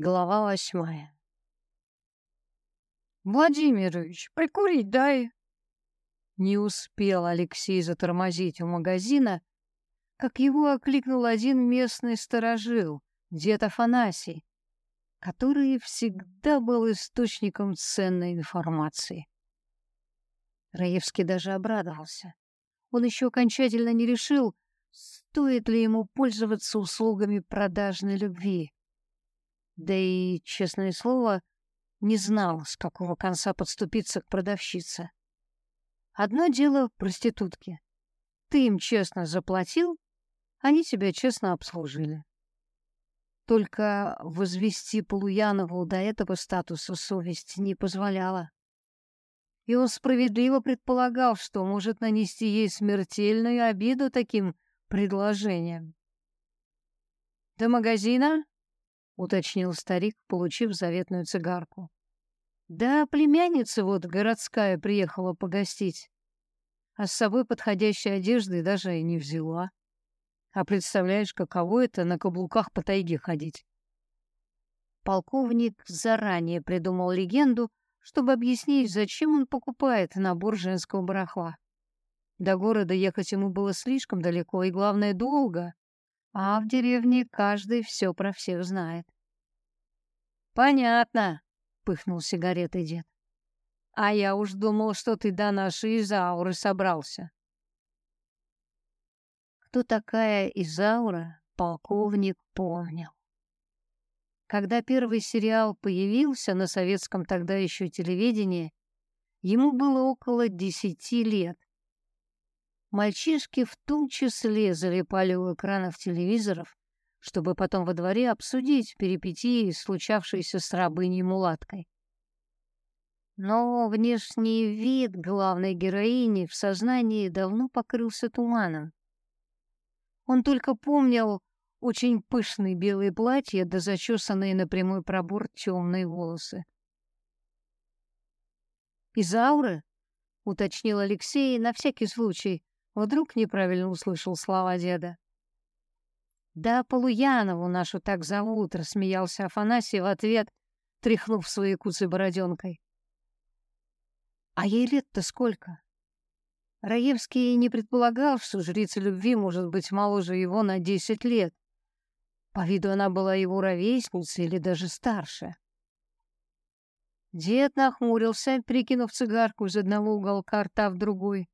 Глава восьмая. «Владимирович, прикурить дай!» Не успел Алексей затормозить у магазина, как его окликнул один местный сторожил, дед Афанасий, который всегда был источником ценной информации. Раевский даже обрадовался. Он еще окончательно не решил, стоит ли ему пользоваться услугами продажной любви. Да и, честное слово, не знал, с какого конца подступиться к продавщице. Одно дело проститутки. Ты им честно заплатил, они тебя честно обслужили. Только возвести Полуянову до этого статуса совесть не позволяла. И он справедливо предполагал, что может нанести ей смертельную обиду таким предложением. «До магазина?» Уточнил старик, получив заветную цигарку. Да, племянница вот городская приехала погостить, а с собой подходящей одежды даже и не взяла. А представляешь, каково это на каблуках по тайге ходить? Полковник заранее придумал легенду, чтобы объяснить, зачем он покупает набор женского барахла. До города ехать ему было слишком далеко и, главное, долго, а в деревне каждый все про всех знает. Понятно, пыхнул сигаретой дед. А я уж думал, что ты до нашей Изауры собрался. Кто такая Изаура, полковник помнил. Когда первый сериал появился на советском тогда еще телевидении, ему было около десяти лет. Мальчишки в том числе залипали у экранов телевизоров, чтобы потом во дворе обсудить перипетии, случавшиеся с рабыней-мулаткой. Но внешний вид главной героини в сознании давно покрылся туманом. Он только помнил очень пышные белые платья да зачесанные на прямой пробор темные волосы. «Из ауры?» — уточнил Алексей на всякий случай, Вдруг неправильно услышал слова деда. «Да Полуянову нашу так зовут», — рассмеялся Афанасий в ответ, тряхнув своей куцей бороденкой. «А ей лет-то сколько?» Раевский не предполагал, что жрица любви может быть моложе его на десять лет. По виду она была его ровесницей или даже старше. Дед нахмурился, прикинув цигарку из одного уголка рта в другой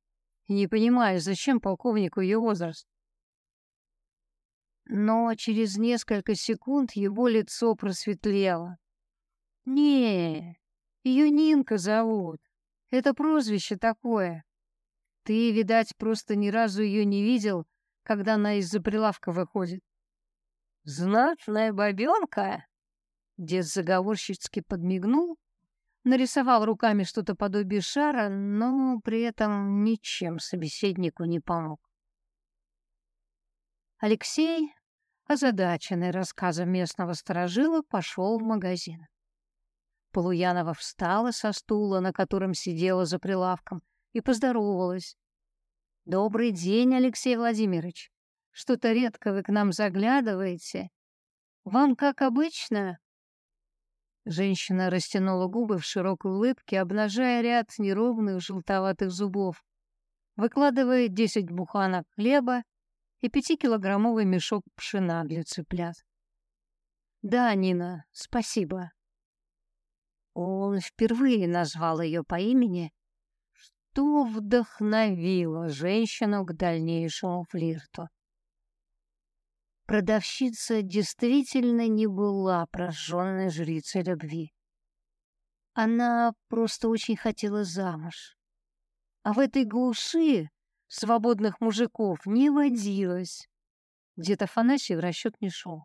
не понимаю, зачем полковнику ее возраст. Но через несколько секунд его лицо просветлело. Не, ее Нинка зовут. Это прозвище такое. Ты, видать, просто ни разу ее не видел, когда она из-за прилавка выходит. Знатная бабенка. Дед заговорщицки подмигнул нарисовал руками что-то подобие шара, но при этом ничем собеседнику не помог. Алексей, озадаченный рассказом местного сторожила, пошел в магазин. Полуянова встала со стула, на котором сидела за прилавком, и поздоровалась. «Добрый день, Алексей Владимирович. Что-то редко вы к нам заглядываете. Вам, как обычно, Женщина растянула губы в широкой улыбке, обнажая ряд неровных желтоватых зубов. Выкладывая десять буханок хлеба и пятикилограммовый мешок пшена для цыплят. «Да, Нина, спасибо». Он впервые назвал ее по имени, что вдохновило женщину к дальнейшему флирту. Продавщица действительно не была прожженной жрицей любви. Она просто очень хотела замуж. А в этой глуши свободных мужиков не водилось. Где-то Афанасий в расчет не шел.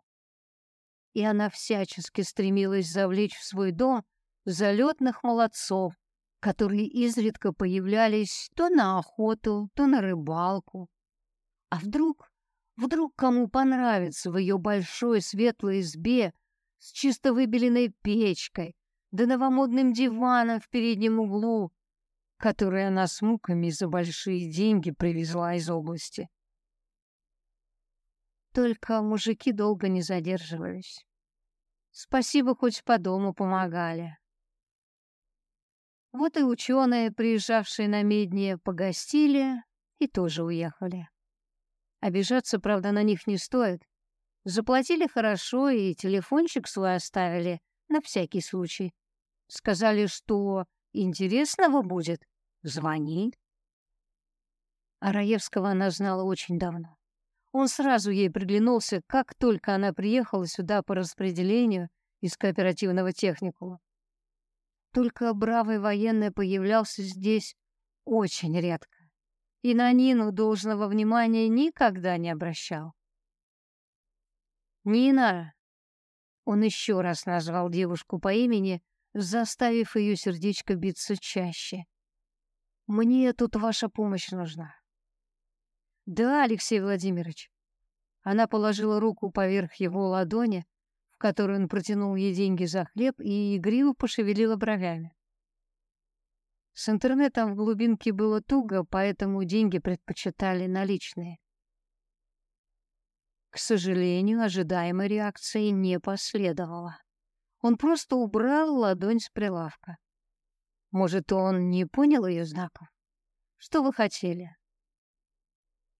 И она всячески стремилась завлечь в свой дом залетных молодцов, которые изредка появлялись то на охоту, то на рыбалку. А вдруг Вдруг кому понравится в ее большой светлой избе с чисто выбеленной печкой, да новомодным диваном в переднем углу, который она с муками за большие деньги привезла из области. Только мужики долго не задерживались. Спасибо, хоть по дому помогали. Вот и ученые, приезжавшие на медне, погостили и тоже уехали. Обижаться, правда, на них не стоит. Заплатили хорошо и телефончик свой оставили на всякий случай. Сказали, что интересного будет, звони. А Раевского она знала очень давно. Он сразу ей приглянулся, как только она приехала сюда по распределению из кооперативного техникума. Только бравый военный появлялся здесь очень редко и на Нину должного внимания никогда не обращал. «Нина!» Он еще раз назвал девушку по имени, заставив ее сердечко биться чаще. «Мне тут ваша помощь нужна». «Да, Алексей Владимирович». Она положила руку поверх его ладони, в которую он протянул ей деньги за хлеб, и игриво пошевелила бровями. С интернетом в глубинке было туго, поэтому деньги предпочитали наличные. К сожалению, ожидаемой реакции не последовало. Он просто убрал ладонь с прилавка. Может, он не понял ее знаков? Что вы хотели?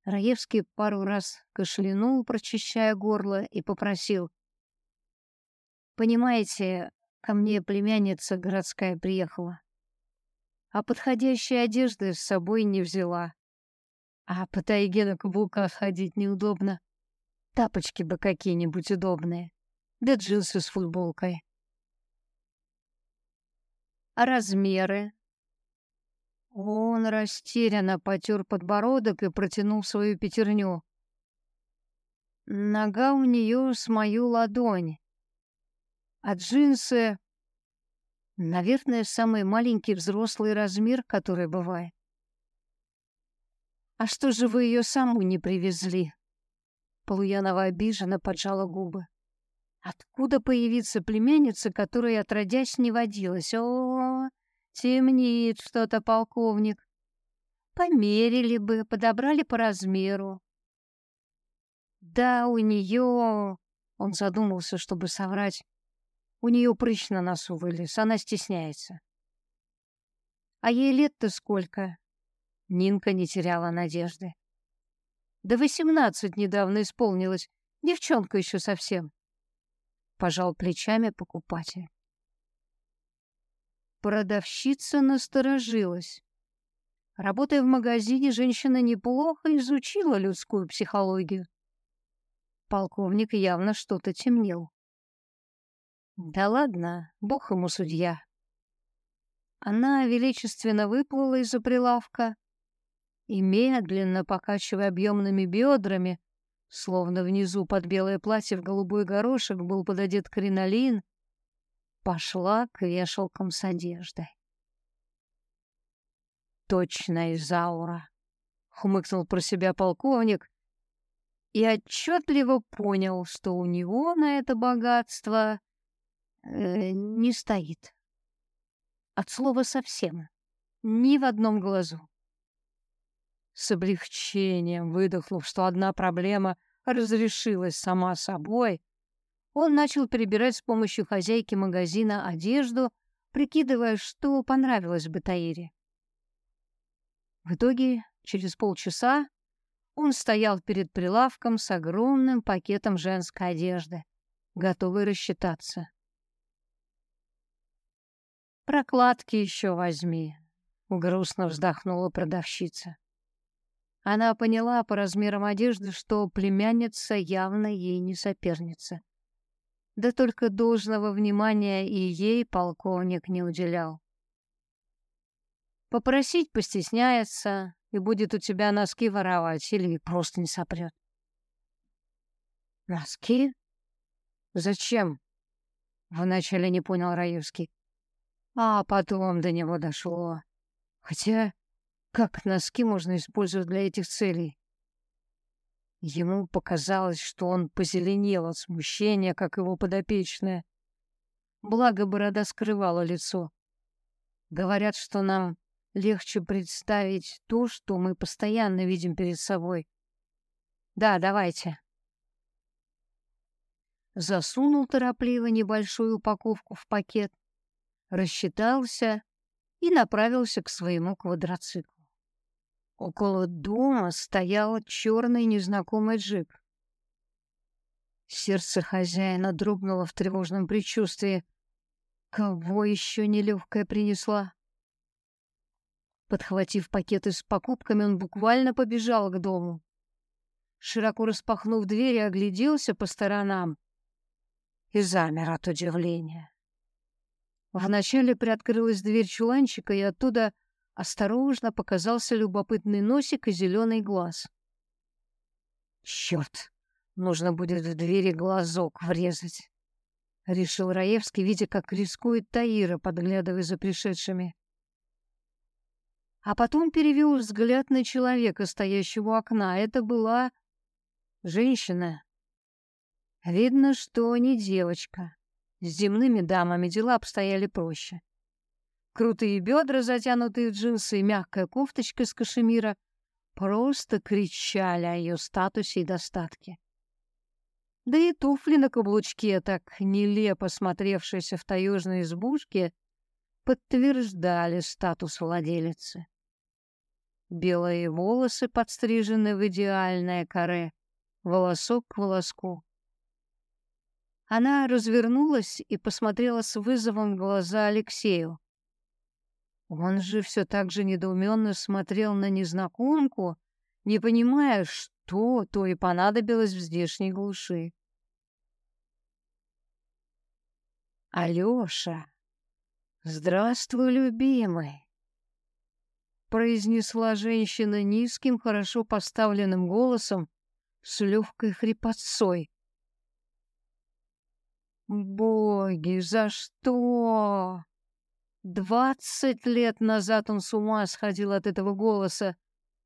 Раевский пару раз кашлянул, прочищая горло, и попросил. «Понимаете, ко мне племянница городская приехала а подходящей одежды с собой не взяла. А по тайге на каблуках ходить неудобно. Тапочки бы какие-нибудь удобные, да джинсы с футболкой. А размеры? Он растерянно потер подбородок и протянул свою пятерню. Нога у нее с мою ладонь, а джинсы Наверное, самый маленький взрослый размер, который бывает. А что же вы ее саму не привезли? Полуянова обиженно поджала губы. Откуда появится племянница, которая отродясь не водилась? О, темнит что-то, полковник. Померили бы, подобрали по размеру. Да, у нее... Он задумался, чтобы соврать. У нее прыщ на носу вылез, она стесняется. А ей лет-то сколько? Нинка не теряла надежды. Да восемнадцать недавно исполнилось, девчонка еще совсем. Пожал плечами покупатель. Продавщица насторожилась. Работая в магазине, женщина неплохо изучила людскую психологию. Полковник явно что-то темнел. Да ладно, бог ему судья. Она величественно выплыла из-за прилавка и, медленно покачивая объемными бедрами, словно внизу под белое платье в голубой горошек был пододет кринолин, пошла к вешалкам с одеждой. Точно Изаура, хмыкнул про себя полковник и отчетливо понял, что у него на это богатство э, не стоит. От слова совсем. Ни в одном глазу. С облегчением выдохнув, что одна проблема разрешилась сама собой, он начал перебирать с помощью хозяйки магазина одежду, прикидывая, что понравилось бы Таире. В итоге, через полчаса, он стоял перед прилавком с огромным пакетом женской одежды, готовый рассчитаться. Прокладки еще возьми, грустно вздохнула продавщица. Она поняла по размерам одежды, что племянница явно ей не соперница. Да только должного внимания и ей полковник не уделял. Попросить постесняется и будет у тебя носки воровать или просто не сопрет. Носки? Зачем? Вначале не понял Раевский. А потом до него дошло. Хотя, как носки можно использовать для этих целей? Ему показалось, что он позеленел от смущения, как его подопечная. Благо борода скрывала лицо. Говорят, что нам легче представить то, что мы постоянно видим перед собой. Да, давайте. засунул торопливо небольшую упаковку в пакет, рассчитался и направился к своему квадроциклу. Около дома стоял черный незнакомый джип. Сердце хозяина дрогнуло в тревожном предчувствии. Кого еще нелегкая принесла? Подхватив пакеты с покупками, он буквально побежал к дому. Широко распахнув дверь, огляделся по сторонам и замер от удивления. Вначале приоткрылась дверь чуланчика, и оттуда осторожно показался любопытный носик и зеленый глаз. Черт, нужно будет в двери глазок врезать, решил Раевский, видя, как рискует Таира, подглядывая за пришедшими а потом перевел взгляд на человека, стоящего у окна. Это была женщина. Видно, что не девочка. С земными дамами дела обстояли проще. Крутые бедра, затянутые в джинсы и мягкая кофточка из кашемира просто кричали о ее статусе и достатке. Да и туфли на каблучке, так нелепо смотревшиеся в таежной избушке, подтверждали статус владелицы. Белые волосы подстрижены в идеальное каре, волосок к волоску. Она развернулась и посмотрела с вызовом в глаза Алексею. Он же все так же недоуменно смотрел на незнакомку, не понимая, что то и понадобилось в здешней глуши. Алёша, здравствуй, любимый произнесла женщина низким, хорошо поставленным голосом с легкой хрипотцой. Боги, за что? Двадцать лет назад он с ума сходил от этого голоса.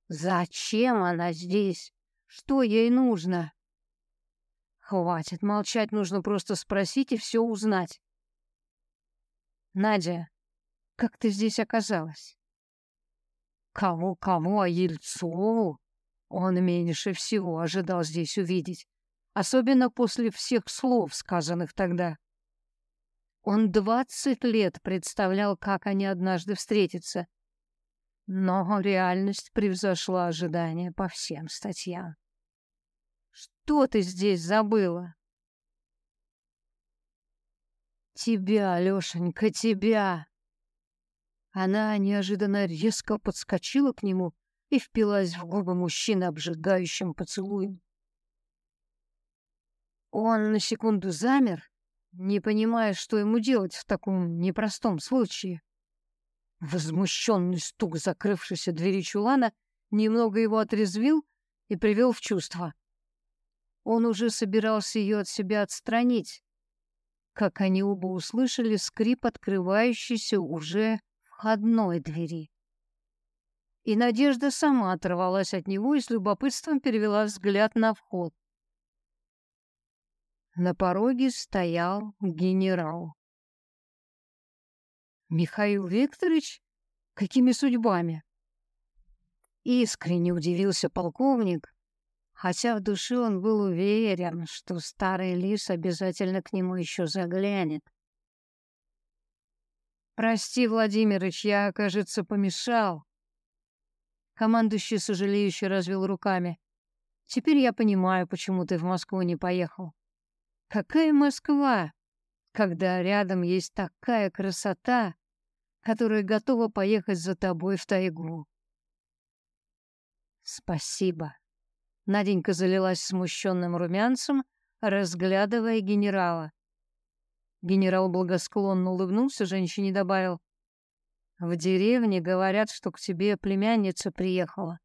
Зачем она здесь? Что ей нужно? Хватит молчать, нужно просто спросить и все узнать. Надя, как ты здесь оказалась? Кого-кого, а Ельцову он меньше всего ожидал здесь увидеть, особенно после всех слов, сказанных тогда. Он двадцать лет представлял, как они однажды встретятся, но реальность превзошла ожидания по всем статьям. Что ты здесь забыла? Тебя, Алёшенька, тебя! Она неожиданно резко подскочила к нему и впилась в губы мужчины обжигающим поцелуем. Он на секунду замер, не понимая, что ему делать в таком непростом случае. Возмущенный стук закрывшейся двери чулана немного его отрезвил и привел в чувство. Он уже собирался ее от себя отстранить, как они оба услышали скрип открывающейся уже входной двери. И Надежда сама оторвалась от него и с любопытством перевела взгляд на вход. На пороге стоял генерал. Михаил Викторович? Какими судьбами? Искренне удивился полковник, хотя в душе он был уверен, что старый лис обязательно к нему еще заглянет. Прости, Владимирыч, я, кажется, помешал. Командующий сожалеюще развел руками. Теперь я понимаю, почему ты в Москву не поехал. Какая Москва, когда рядом есть такая красота, которая готова поехать за тобой в тайгу. Спасибо. Наденька залилась смущенным румянцем, разглядывая генерала. Генерал благосклонно улыбнулся женщине и добавил. «В деревне говорят, что к тебе племянница приехала.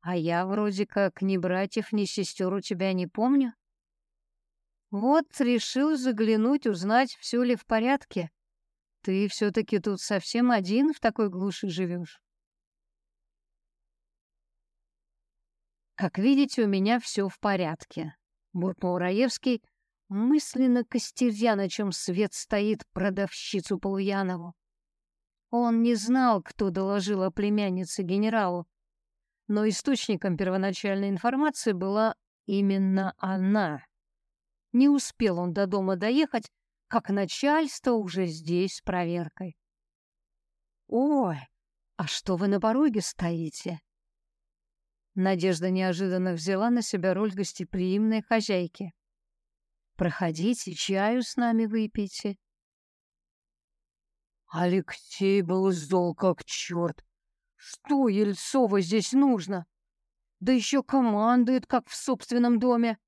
А я вроде как ни братьев, ни сестер у тебя не помню. Вот решил заглянуть, узнать, все ли в порядке. Ты все-таки тут совсем один в такой глуши живешь. Как видите, у меня все в порядке, буркнул Раевский, мысленно костеря, на чем свет стоит продавщицу Полуянову. Он не знал, кто доложил о племяннице генералу, но источником первоначальной информации была именно она. Не успел он до дома доехать, как начальство уже здесь с проверкой. «Ой, а что вы на пороге стоите?» Надежда неожиданно взяла на себя роль гостеприимной хозяйки. «Проходите, чаю с нами выпейте». Алексей был зол как черт. Что Ельцова здесь нужно? Да еще командует, как в собственном доме.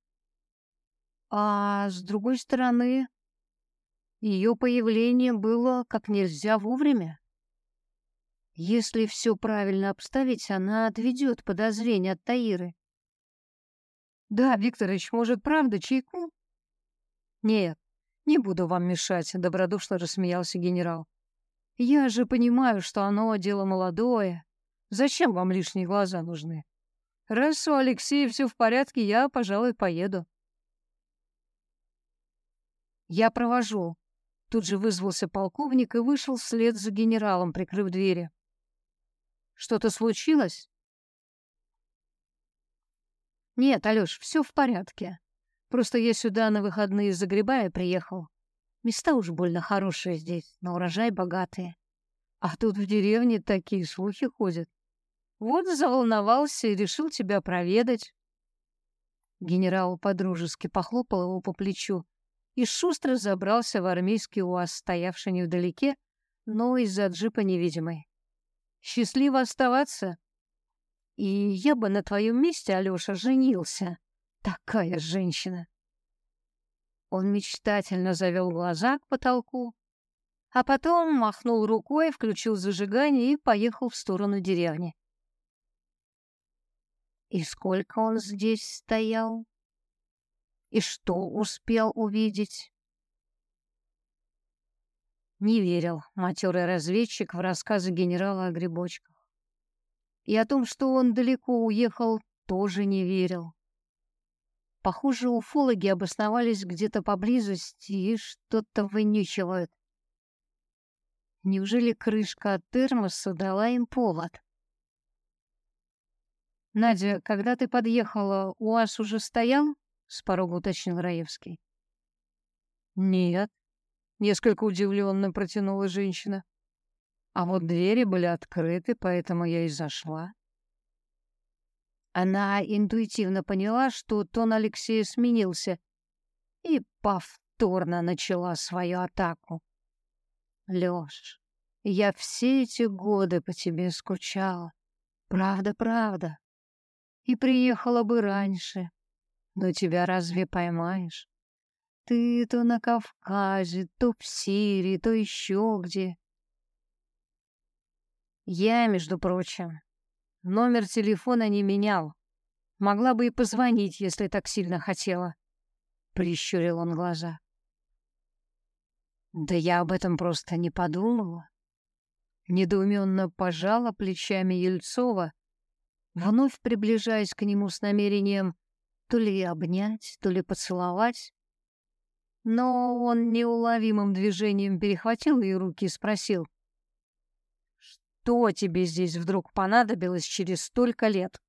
А с другой стороны, ее появление было как нельзя вовремя. Если все правильно обставить, она отведет подозрения от Таиры. Да, Викторович, может, правда, чайку? Нет, не буду вам мешать, добродушно рассмеялся генерал. Я же понимаю, что оно дело молодое. Зачем вам лишние глаза нужны? Раз у Алексея все в порядке, я, пожалуй, поеду. Я провожу. Тут же вызвался полковник и вышел вслед за генералом, прикрыв двери. Что-то случилось? Нет, Алёш, все в порядке. Просто я сюда на выходные из Загребая приехал. Места уж больно хорошие здесь, на урожай богатые. А тут в деревне такие слухи ходят. Вот заволновался и решил тебя проведать. Генерал подружески похлопал его по плечу и шустро забрался в армейский УАЗ, стоявший невдалеке, но из-за джипа невидимый. Счастливо оставаться. И я бы на твоем месте, Алёша, женился. Такая женщина. Он мечтательно завел глаза к потолку, а потом махнул рукой, включил зажигание и поехал в сторону деревни. И сколько он здесь стоял? И что успел увидеть? Не верил матерый разведчик в рассказы генерала о грибочках. И о том, что он далеко уехал, тоже не верил. Похоже, уфологи обосновались где-то поблизости и что-то вынюхивают. Неужели крышка от термоса дала им повод? «Надя, когда ты подъехала, у вас уже стоял?» — с порога уточнил Раевский. «Нет», Несколько удивленно протянула женщина. А вот двери были открыты, поэтому я и зашла. Она интуитивно поняла, что тон Алексея сменился, и повторно начала свою атаку. Лёш, я все эти годы по тебе скучала. Правда, правда. И приехала бы раньше. Но тебя разве поймаешь? Ты то на Кавказе, то в Сирии, то еще где. Я, между прочим, номер телефона не менял. Могла бы и позвонить, если так сильно хотела. Прищурил он глаза. Да я об этом просто не подумала. Недоуменно пожала плечами Ельцова, вновь приближаясь к нему с намерением то ли обнять, то ли поцеловать. Но он неуловимым движением перехватил ее руки и спросил. «Что тебе здесь вдруг понадобилось через столько лет?»